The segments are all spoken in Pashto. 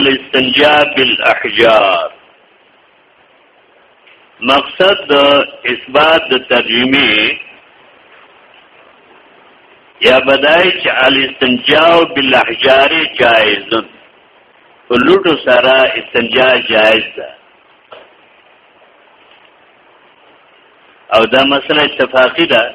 الاستنجاء بالاحجار مقصد د اثبات د ترجمه یا بدای چې الاستنجاء بالاحجار جائز ده لوټو سره استنجاء جائز ده او دا مسله اتفاقی ده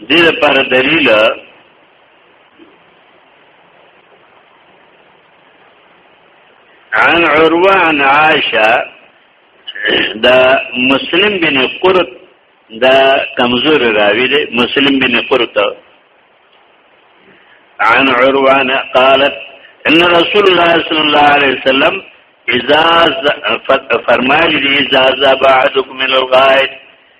دې لپاره دلیل عن عروه عن عائشه دا مسلم بن قرط دا کمزور راوی دی مسلم بن قرط عن عروان قالت ان رسول الله صلی الله علیه وسلم اذا فرمایلی اذا ذبعتكم الغائط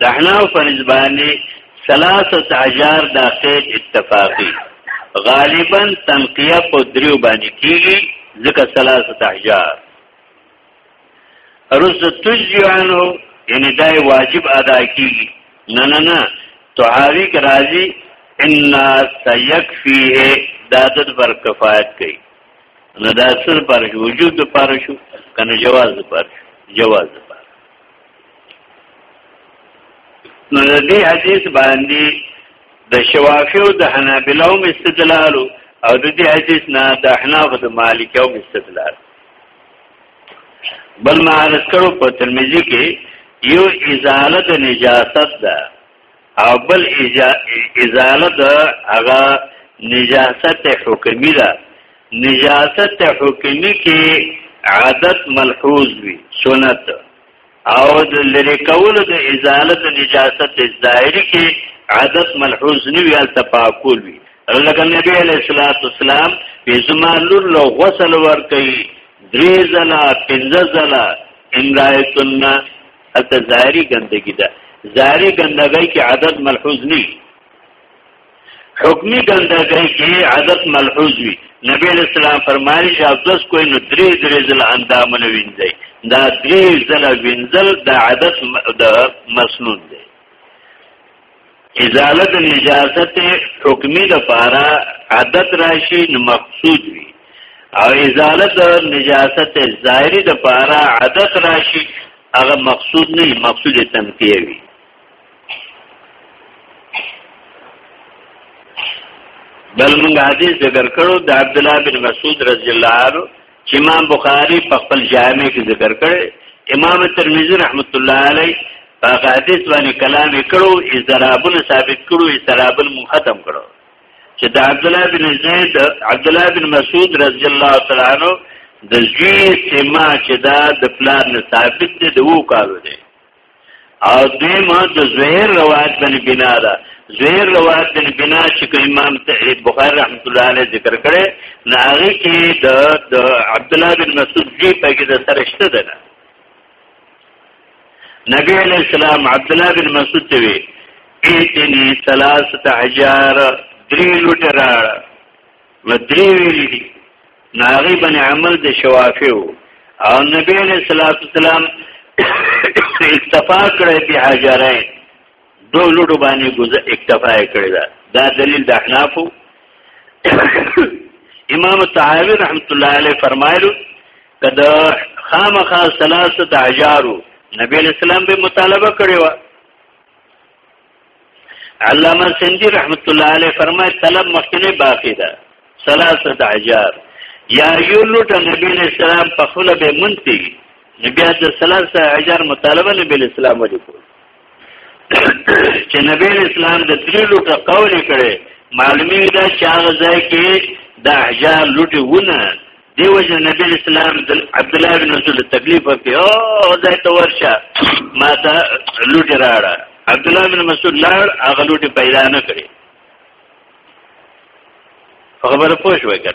دحناو په نسبانه ثلاثه اجار دا قید اتفاقی غالبا تنقیه په دریو باندې کیږي ځکه ثلاثه اجار رز تجیانو یعنی دا واجب ادا کیږي نه نه نه تعاوی راضی ان سیکفیه دا د پر کفایت کوي نو دا څه لپاره شو وجود لپاره شو کنه جواز لپاره شو جواز لپاره نو د دې حدیث باندې د شوافی او د حنابلو هم استدلال او د دې حدیث نه د احناف د مالکو هم استدلال بل ما عرض کړو په ترمذی کې یو ازاله د نجاست ده او بل ازاله د هغه نجاست حکمی ده نجاست حکمی کې عادت ملحوظ وي سنت او د لری کول د ازاله د نجاست ظاهری کې عادت ملحوظ نه وي ال تپاکول وي لکه نبی علیہ الصلوۃ والسلام په زمان لور لو غسل ور کوي درې زلا پنځه زلا امرایتن هلته ظاهري ګندګي ده ظاهري ګندګۍ کې عدد ملحوظ نه حکمی ګندګۍ کې عدد ملحوظ وي نبی اسلام فرمایي چې افسوس کوی نو درې درې ځل اندامونه وینځي دا درې ځل وینځل د عدد د مسنون دی ازاله د نجاست حکمی د پاره عادت راشي نو مقصود وي او ازاله د نجاست ظاهری د پاره عادت راشي هغه مقصود نه مقصود تنفیه وي بل موږ حدیث ذکر کړو د عبد الله بن مسعود رضی الله عنه چې امام بخاری په خپل جامع کې ذکر کړي امام ترمذی رحمت الله علیه هغه حدیث باندې کلام کړو اضطرابونه ثابت کړو اضطرابن مون ختم کړو چې د عبد الله بن زید عبد الله بن مسعود رضی الله تعالی عنہ د زوی سما چې دا د پلان ثابت دی د وو کارو دی او دیمه د زهیر روایت باندې بنا ده زهیر روایت باندې بنا چې امام بخاری رحمت الله علیه ذکر کړي نه هغه کې د د عبد الله بن مسعود جی په کې د سره شته ده نبی علیہ السلام عبد الله بن مسعود ته وی ایتنی ثلاثه حجار درې لوټه راړه نو درې ویلي دي ناغي بن عمل د شوافی وو او نبی علیہ الصلوۃ والسلام اکتفا کړی به حجرین دو لټو باندې ګوزه اکتفا کړی دا دا دلیل د احنافو امام طحاوی رحمت الله علیه فرمایلو کدا خامخا ثلاثه احجارو نبی علیہ السلام به مطالبه کړی و علامه سندی رحمت الله علیه فرمای طلب مخکنه باقی ده ثلاثه عجاب یا یو لوټه نبی علیہ السلام په خپل به منتی نبی د ثلاثه عجار مطالبه نبی علیہ السلام ولې کول چې نبی علیہ السلام د درې لوټه قول کړي معلومی دا چې هغه ځای کې د احجار لوټه ونه دی وجه نبی اسلام عبد الله بن مسعود تکلیف ورکړي او ځای ته ورشه ما ته لوټ راړه عبد الله بن مسعود لاړ هغه لوټ پیدا نه کړي خبره پوه شوې کړ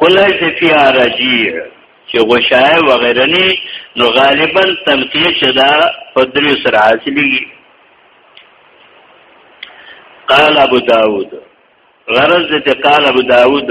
کله چې فی رجیع چې غشای و غیره نه نو غالبا تنقیه چې دا په درې سره حاصلېږي قال ابو داود غرض دې قال ابو داود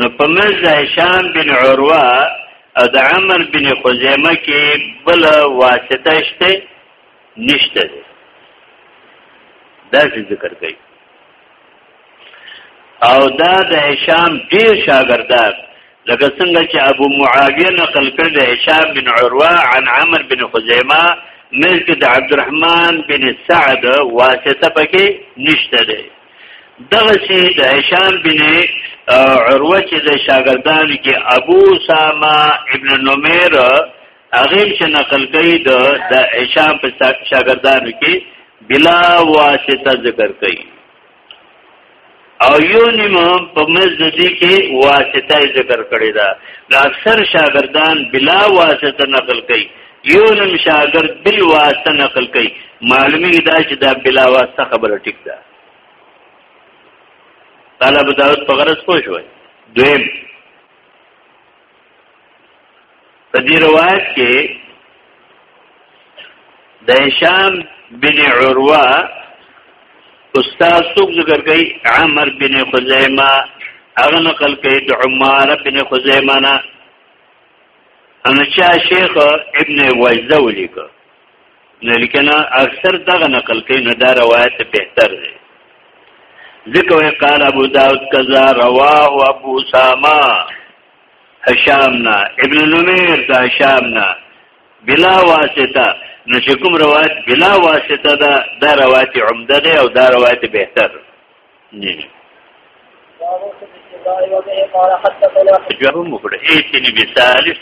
نو په منځ د هشام بن عروه او د عمر بن خزیمه کې بل واسطه شته نشته ده دا ذکر کوي او دا د هشام ډیر شاګردان لکه څنګه چې ابو معاویه نقل کړ د هشام بن عروه عن عمر بن خزیمه ملک د عبدالرحمن بن سعد واسطه پکې نشته ده دغه چې د هشام بن عروه چې د شاګردانو کې ابو ساما ابن نمیر هغه چې نقل کوي د د هشام په شاګردانو کې بلا واسطه ذکر کوي او یو نیم په مزدی کې واسطه ذکر کړی دا د اکثر شاګردان بلا واسطه نقل کوي یو نن شاګرد بل واسطه نقل کوي معلومی دا چې دا بلا واسطه خبره ټیک ده قال ابو داود په غرض پوه شوی دویم په دې روایت کې د هشام بن عروه استاد څوک ذکر کوي عمر بن خزیمه هغه نقل کوي د عمار بن خزیمه نه انچا شیخ ابن وجده ولیکه نو لیکنه اکثر دغه نقل کوي نو دا روایت بهتر دی ذکر وی قال ابو داود کذا رواه ابو ساما هشامنا ابن نمیر دا هشامنا بلا واسطه نو چې کوم روایت بلا واسطه دا دا روایت عمده دی او دا روایت بهتر دی نه نه جواب مو کړ ایتنی بثالث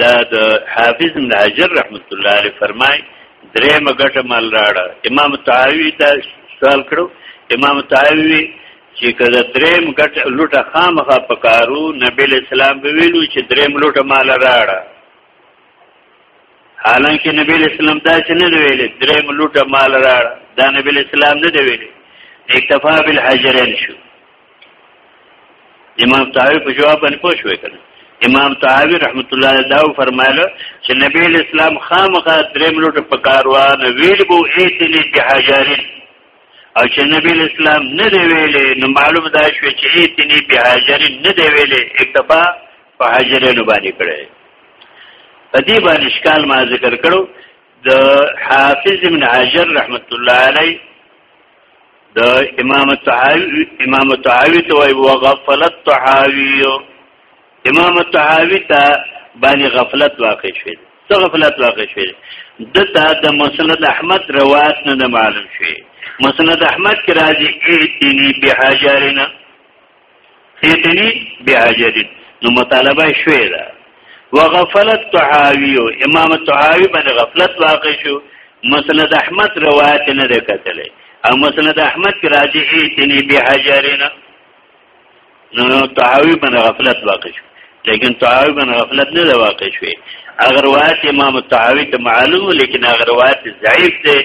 دا د حافظ ابن حجر رحمت الله علیه فرمای درې مګټه مال راړه امام طاوی دا سوال کړو امام طاوی چې کله دریم ګټ لوټه خامخه پکارو نبی اسلام به ویلو چې دریم لوټه مال راړه حالانکه نبی اسلام دا چې نه ویل درې ملوټه مال راړ دا نبی اسلام نه دی ویل اکتفا بالحجرین شو امام طاوی په جواب باندې پوه شوې کنه امام طاوی رحمت الله علیه دا فرمایله چې نبی اسلام خامخا درې ملوټه په کاروان ویل بو ایتنی بحجرین او چې نبی اسلام نه دی ویلې نو معلوم دا شو چې ایتنی بحجرین نه دی ویلې اکتفا په حاجرینو باندې کړی په دې باندې اشکال ما ذکر کړو د حافظ ابن حجر رحمت الله علی د امام الطحاوی امام الطحاوی ته وی وغفل الطحاوی امام الطحاوی ته باندې غفلت واقع شوی څه غفلت واقع شوی د تا د مسند احمد روایت نه معلوم شوی مسند احمد کې راځي ایتنی بحجرنا فیتنی بحجر نو مطالبه شوې ده وغفلت تعاوی امام تعاوی باندې غفلت واقع شو مسند احمد روایت نه ده کتلې او مسند احمد کې راځي ایتنی بحجرنا نو تعاوی باندې غفلت واقع شو لیکن تعاوی باندې غفلت نه ده واقع شوې اگر روایت امام تعاوی ته معلوم لیکن اگر روایت ضعیف ده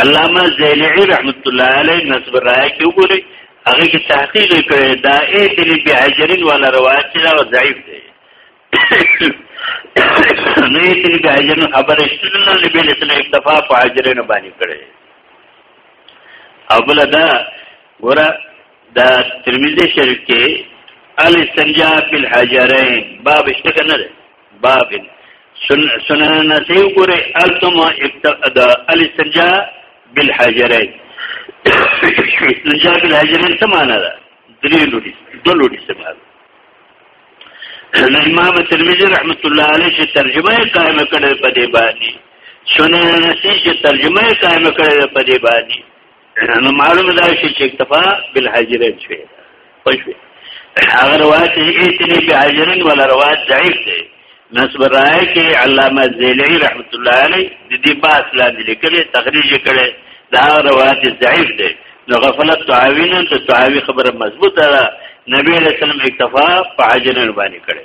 علامه زیلعی رحمت الله علیه نسب راي کې وګوري هغه کې تحقیق کړي دا اې دلی به اجرین والا روایت چې دا ضعیف دی نو یې دلی به اجرین خبره شتنه نبی له سلام اکتفا په اجرین باندې کړي او بل دا ګوره دا ترمذی شریف کې الاستنجاء بالحجرين باب اشتکنه ده باب سن سنن نسی وګوره التم د الاستنجا بالحجرین استنجا بالحجرین څه معنا ده درې لوري دوه لوري څه معنا امام ترمذی رحمت الله علیه چې ترجمه قائمه کړې په دې باندې سنن نسی چې ترجمه قائمه کړې په دې باندې نو معلومه ده چې اکتفا بالحجرین شوی خوشوي هغه روایت ایتنی په حجرین ولا روایت ضعیف دی نسب رائے کې علامه زیلی رحمت الله علیه د دې باس لاندې لیکلي تخریج کړي دا روایت ضعیف دی نو غفلت تعاوین ته تعاوی خبره مضبوطه ده نبی علیہ السلام اکتفا په حجرین باندې کړي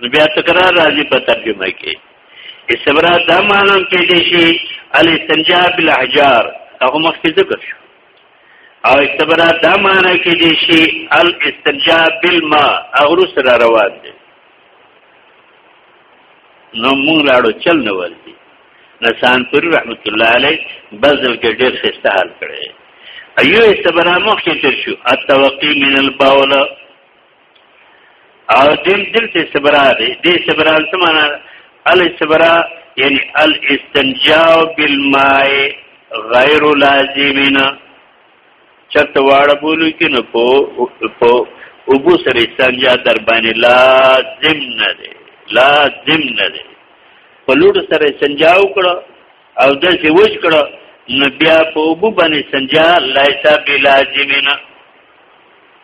نو بیا تکرار راځي په ترجمه کې استبرا دا مانم کې دي شي علی استنجا بالاحجار هغه مخکې ذکر شو او استبرا دا معنی کې دي شي ال استنجا بالماء هغه سره روان دي نو موږ لاړو چل نه ورتي نسان پر رحمت الله علی بذل کې ډېر خسته حال کړي ایو استبرا مخکې تر شو التوقی من الباوله او دل دلته صبرا دی دې صبرا څه معنا ال صبرا یعنی ال استنجاء بالماء غیر لازمنا چت واړه بولو کې نه پو پو ابو سره استنجا در باندې لازم نه دی لازم نه دی په لوډ سره استنجا وکړه او د څه وښ کړه نو بیا په ابو باندې استنجا لایسا بلازمنا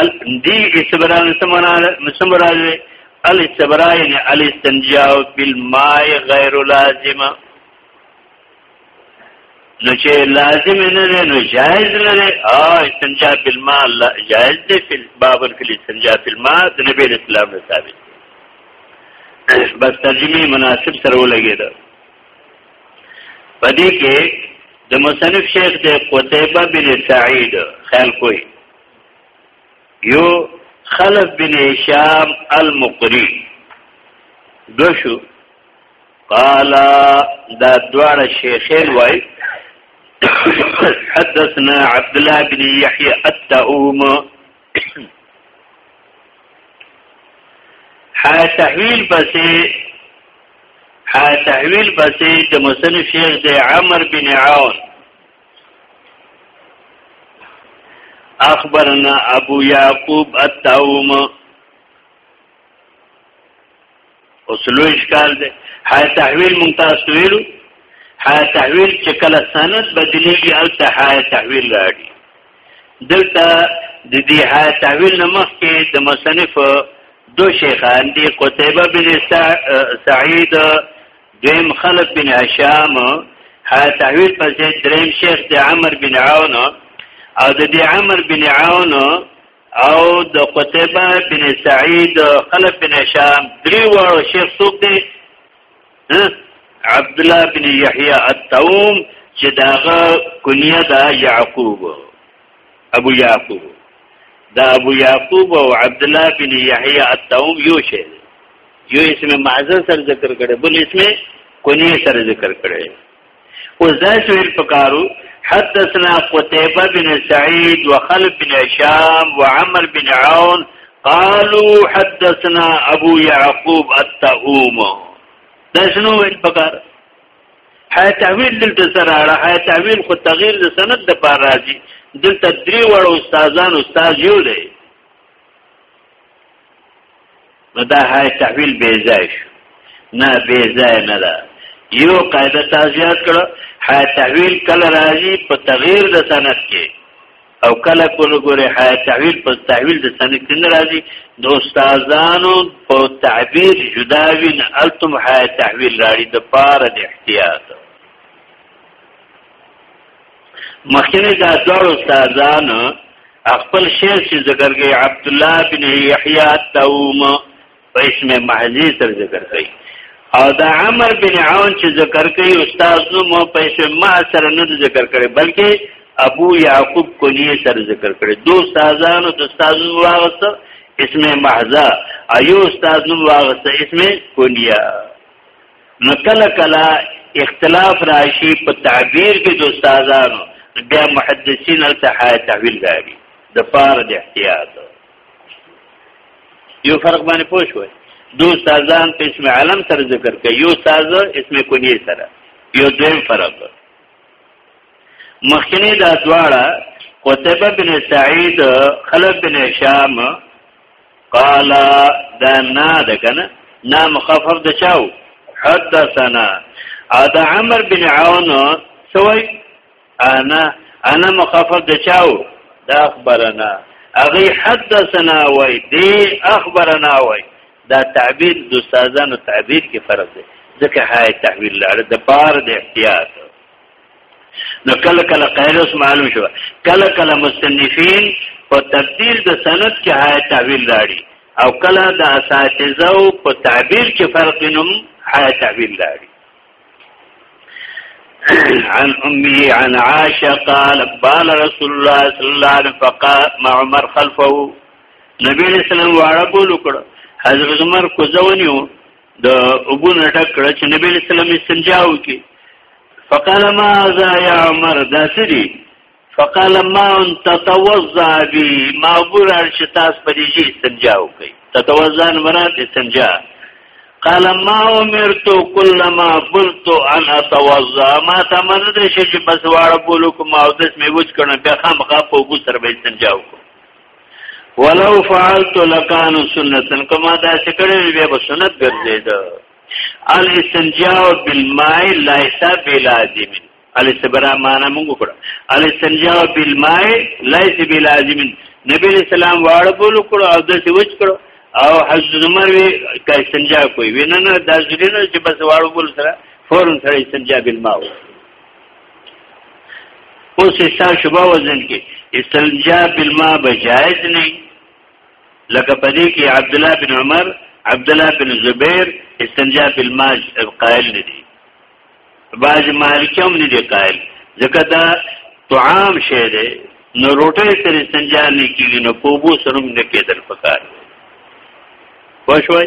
ال دی استبرار سمنا سمرا ال استبرار یعنی ال استنجاء بالماء غیر لازم نو چې لازم نه دی نو جائز نه دی او استنجاء بالماء جائز دی په باب کې استنجاء بالماء د نبی اسلام نه ثابت بس ترجمه مناسب سره ولګیدل پدې کې د مصنف شیخ د قتیبه بن سعید خیال کوئی یو خلف بن هشام المقری دو شو قال دا دوار شیخین وای حدثنا عبد الله بن يحيى التؤم حال تحویل پسې حال تحویل پسې د مصنف شیخ د عمر بن عون اخبرنا ابو یعقوب التوم اوس لوی اشکال دی حیا تحویل مونږ تاسو ویلو حیا تحویل چې کله سند بدلیږي او ته حیا تحویل راړي دلته د دې حیا تحویل نه مخکې د مصنف دو شیخان دی قتیبه بن سعید دویم خلق بن هشام حیا تحویل پسې دریم شیخ د عمر بن عون او د دې عمر بن عون او د قتيبه بن سعيد خلف بن هشام درې وړو شیخ څوک دی عبد الله بن يحيى التوم چې داغه کنیه دا يعقوب ابو يعقوب دا ابو يعقوب او عبد الله بن يحيى التوم یو شی یو اسم معزز سره ذکر کړي بل اسم کنیه سره ذکر کړي او ذات ویل پکارو حدثنا قتيبه بن سعيد وخلف بن هشام وعمر بن عون قالوا حدثنا ابو يعقوب التؤوم دا شنو ویل پکار حیا تعویل دلته سره اړه حیا تعویل خو تغییر د سند د پار راځي دلته درې وړ استادان استاد یو دی نو دا های تحویل بی ځای شو نه بی ځای نه ده یو قاعده تازیات کړه های تحویل کله راځي په تغییر د سند کې او کله کله ګوره های تحویل په تحویل د سند کې نه راځي د استادانو په تعبیر جدا وین التم های تحویل راړي د پاره د احتیاط مخینه دا دوړو استادان خپل شیخ چې ذکر کوي عبد الله بن یحیی توم په اسم محضی تر ذکر کوي او دا عمر بن عون چې ذکر کوي استاد نو مو په اسم ما سره نه ذکر کړي بلکې ابو یعقوب کلی سره ذکر کړي دو استادانو د استاد نو واغسته اسم محضا ایو استاد نو واغسته اسم کلیه نو کله کله اختلاف راشي په تعبیر کې د استادانو بیا محدثین التحای تعویل راوي د پار د احتیاط یو فرق باندې پوه شوي دو استادان په اسم علم سره ذکر کوي یو استاد اسم کنی سره یو دویم فرق مخکنی دا دواړه قتبه بن سعید خلف بن هشام قال دا نه ده کنه نه مخفف د چاو حدثنا ادا عمر بن عون سوي انا انا مخفف د چاو دا اخبرنا اغي حدثنا وای دی اخبرنا وای دا تعبیر د استادانو تعبیر کې فرق دی ځکه هاي تحویل لاره د بار د احتیاط نو کله کله قیروس معلوم شو کله کله مصنفین په تبدیل د سند کې هاي تعویل راړي او کله د اساتذه او په تعبیر کې فرق نوم هاي تعویل راړي عن امي عن عائشه قال قال رسول الله صلى الله عليه وسلم فقال مع عمر خلفه نبی رسول الله وړه بول کړ حضرت عمر کوزونیو د ابو نه ډک کړه چې نبی له سلام استنجا وکي فقال ما ذا يا عمر دا سری فقال ما انت توضا بي ما ګورار چې تاسو په دې شي استنجا وکي تتوضا مراد استنجا قال ما امرت كلما قلت ان اتوضا ما تمنه شي چې بس واړه بولو کوم او داس مې وځ کړم بیا خامخا په ګو سره به استنجا وکم ولو فعلت لکان سنتن کما دا سکړې بیا به سنت ګرځید الاستنجاء بالماء ليس بلازم الاستبراء معنا موږ کړه الاستنجاء بالماء ليس بلازم نبی اسلام واړ بول کړه او د سوچ کړه او حضرت عمر وی کا استنجاء کوي ویننه د ځګینو چې بس واړ بول سره فورن سره استنجاء بالماء اوس ستا شبا وزن کې استنجا بالماء بجائز نه لکه پدې کې عبد الله بن عمر عبد الله بن زبیر استنجا بالماء قائل نه دي بعض مالکیوم نه دي قائل ځکه دا طعام شه ده نو روټه تر استنجا نه کیږي نو کوبو سرم نه کېدل پکار پښوي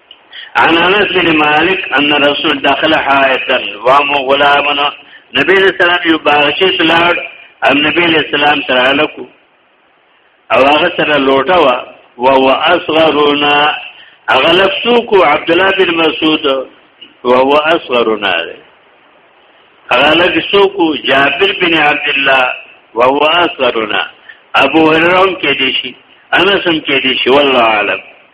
عن انس بن مالک ان رسول داخل حائطا وام غلامنا نبی علیہ السلام یو باغچه سلاړ ام نبی علیہ السلام سره الکو او هغه سره لوټه وا و هو اصغرنا اغلب سوق عبد الله بن مسعود و هو اصغرنا اغلب سوق جابر بن عبد الله و هو اصغرنا ابو هريره کې دي شي انس هم کې دي شي والله اعلم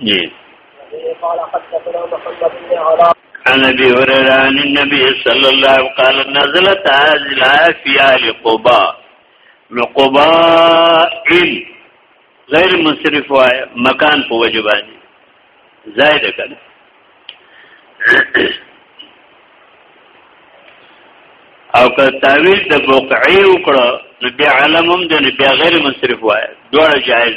جی عن ابي هريره عن النبي صلى الله عليه وسلم قال نزلت هذه الايه في اهل قباء لقباء غیر منصرف وای مکان په وجبانی زائد کړه او که تعویل د بقعی وکړه نو بیا علم هم د بیا غیر منصرف وای دوړ جایز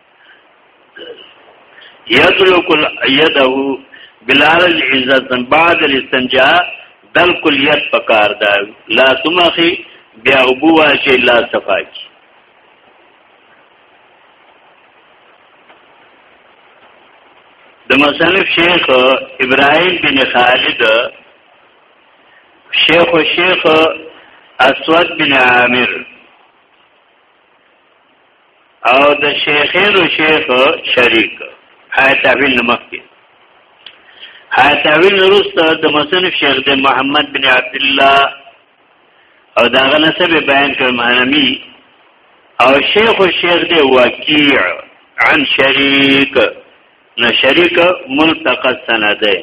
یدلک یده بلال العزت بعد الاستنجاء دل کلیت پکار دا لا سمخي بیا ابو واچي لا صفاکی د مصنف شیخ ابراهیم بن خالد شیخ شیخ اسود بن عامر او د شیخین او شیخ شریک آیت تعویل نمک کې آیت تعویل نورست د مصنف شیخ د محمد بن عبد الله او دا غنه سبه بیان کړ مهرمی او شیخ او شیخ د وکیع عن شریک نه شریک ملتقى سنده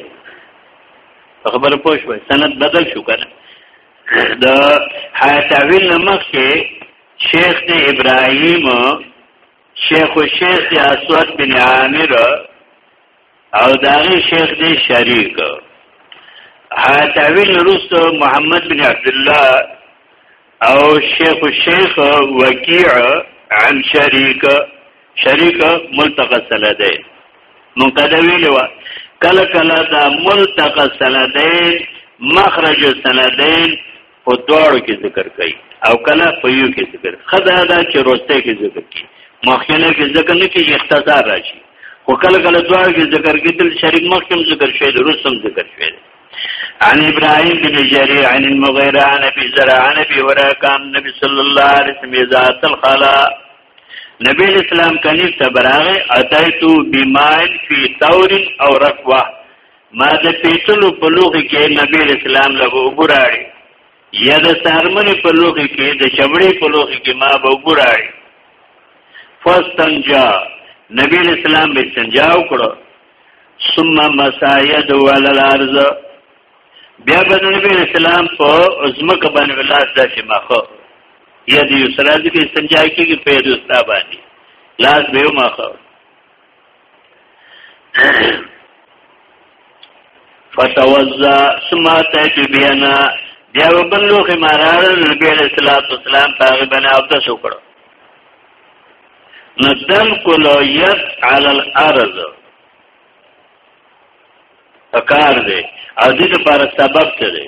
خبر پوه شو سند بدل شو کنه د حیات تعویل نمخ کې شیخ دی ابراهیم شیخ و شیخ دی اسود بن عامر او داغی شیخ دی شریک حاتوین روست محمد بن عبدالله او شیخ و شیخ وکیع عن شریک شریک ملتقى سندین منقدوی لوا کل کل دا ملتقى سندین مخرج سندین په دواړو کې ذکر کوي او کله په یو کې ذکر خدا دا چې روسته کې ذکر کوي مخکنه کې ذکر نه کې اختصار راشي خو کله کله دواړو کې ذکر کېدل شریک مخکم ذکر شوی د روسم ذکر شوی عن ابراهيم بن جرير عن المغيرة عن ابي زرع عن ابي هريره كان النبي صلى الله عليه وسلم اذا تلخلا نبی اسلام کنیز تبراغه اتیتو بمائن فی تور او رکوه ما د پیتلو په لوخي کې نبی اسلام له وګوراړي یا د سارمن په لوخي کې د شمړې په لوخي کې ما وګوراړي فاستنجا نبی اسلام به استنجا وکړو ثم مساید ول الارض بیا به نبی اسلام په عظمک باندې ولاس داسې مخه یا د یسرا د استنجا کېږي په دوستا باندې لاس به مخه فتوزا ثم اتيت بينا بیا وبن لوخ مارار نبی علیہ الصلوۃ والسلام پاغ بنا عبد شکر ندم کلو یت علی الارض پکار دی او دې لپاره سبب څه دی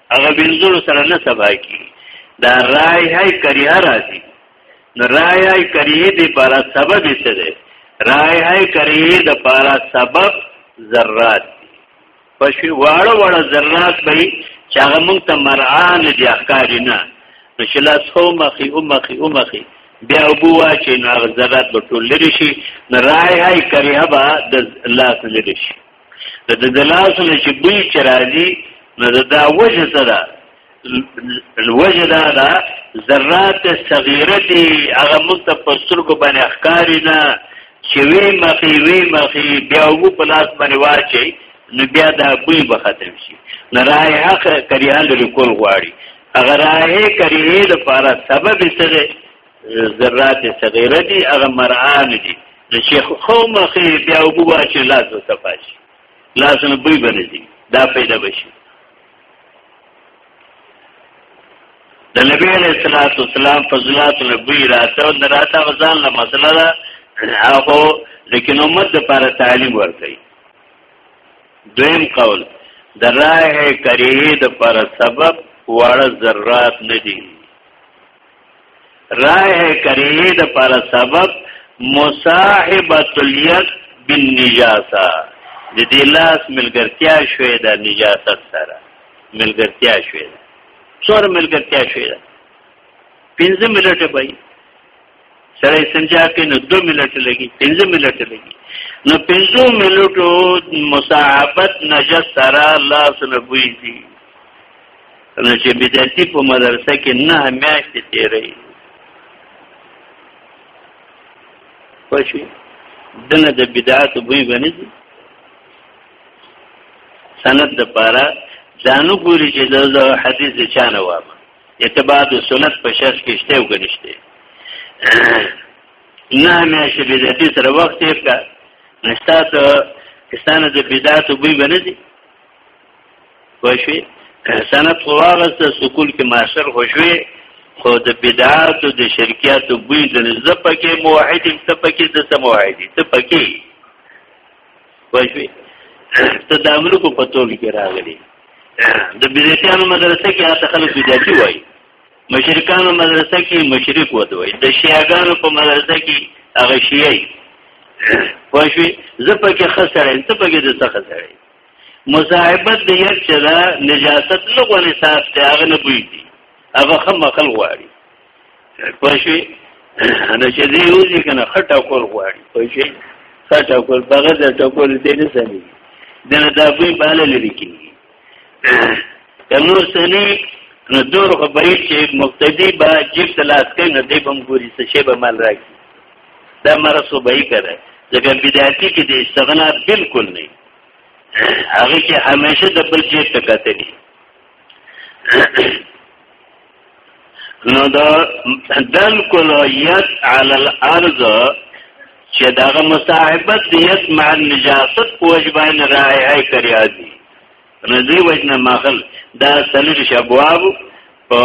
هغه بنزول سره نه سبا کی دا رای هاي کریه راځي نو رای هاي کریه دی پر سبب څه دی رای هاي کریه د پر سبب ذرات پښې واړه واړه ذرات به چې هغه موږ ته مرعان دي احکار نه نو چې لاس هو مخي او مخي او مخي بیا وبو چې نو هغه ذرات به ټول لري شي نه رای هاي کریه به د لاس لري شي د د دلاسو نه چې بوی چې راځي نو د دا وجه څه ده وجه دا ده ذرات صغیره دي هغه موږ ته په سترګو باندې اخکاری نه چې وی مخې وی مخې بیا وو په لاس باندې واچي نو بیا دا بوی به ختم شي نه راي حق کریان لري کول غواړي اگر راي کریه د پاره سبب څه ذرات صغیره دي هغه مرعان دي د شیخ خو مخې بیا وګوا چې لاس وسپاش لاس نه بوی بنځي دا پیدا بشي د نبی علیہ الصلوۃ والسلام فضلات نبی راته او راته غزان له مسله دا هغه لیکن امت د لپاره تعلیم ورکړي دویم قول د راه کریه د پر سبب واړه ذرات نه دي راه کریه د پر سبب مصاحبت الید بالنجاسه د دې لاس ملګرتیا شوې د نجاست سره ملګرتیا شوې ده څور ملګرتیا شوې ده پنځه منټه به سره استنجا کې نو 2 منټه لګي 15 منټه لګي نو 15 منټو مصاحبت نجس سره لاس نه بوي دي نو چې بدعتي په مدرسه کې نه میاشتې تیرې پښې دنه د بدعت بوی باندې دي سند د پاره ځانو ګوري چې د حدیث د چانه و اتباع د سنت په شرط کې شته او کنيشته نه میاشتې بدعتي سره وخت تیر کا نشتا ته استانه د بدعت بوی باندې دي وشوي سند خو واغست سکول کې ماشر خو شوي خو د بدعات او د شرکیات بوی د نزد پکې موحد ته پکې د ته موحد ته پکې وشوي ته د امر کو پتول کې راغلي د بدعتانو مدرسې کې هغه خلک بدعتي وایي مشرکانو مدرسه کې مشرک وته وي د شیعاګانو په مدرسه کې هغه شیعي واښوي زه پکې خسرې ته پکې د څه خسرې مصاحبت د یو چې دا نجاست نه غوړي صاحب ته هغه نه بوي دي هغه خم خل غواړي پښې نه چې دی یوځي کنه خټه کول غواړي پښې خټه کول هغه د ټکول دې نه سمي دا د ابوي بالا لري کیږي کمو سني نو دور خو به چې مقتدی با جیب تلاش کوي نه دی بم ګوري څه شی به مال راکړي دا مرسو به یې کړه ځکه بدعتي کې د استغنا بالکل نه هغه کې همیشه د بل جیب ته کتلی نو دا دل کلو ید علی الارض چې داغه مصاحبت د ید مع النجاست په وجبان رایه کریا دي نو دی وجنه ماخل دا سلیر شبواب په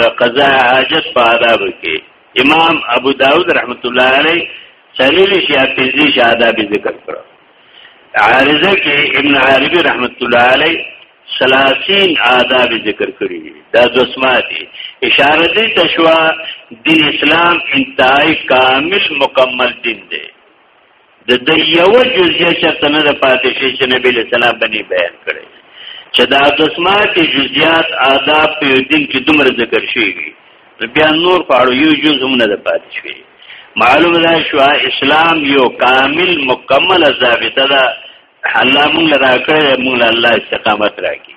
د قضاء حاجت په آداب کې امام ابو داود رحمت الله علیه سلیر شیا پنځه آداب ذکر کړو عارضه کې ابن عربي رحمت الله علی سلاسین آداب ذکر کړی دي دا دوسما دي اشاره دي تشوا دین اسلام انتهای کامل مکمل دین دی د د یو جزئیه شرط نه د پاتې شي چې نبی له سلام باندې بیان کړی چې دا دوسما کې جزئیات آداب په دین کې دومره ذکر شوی بیا نور په اړه یو جز هم نه ده پاتې شوی معلوم ده شو اسلام یو کامل مکمل ضابطه ده الله مونږ را کړی مونږ الله استقامت راکړي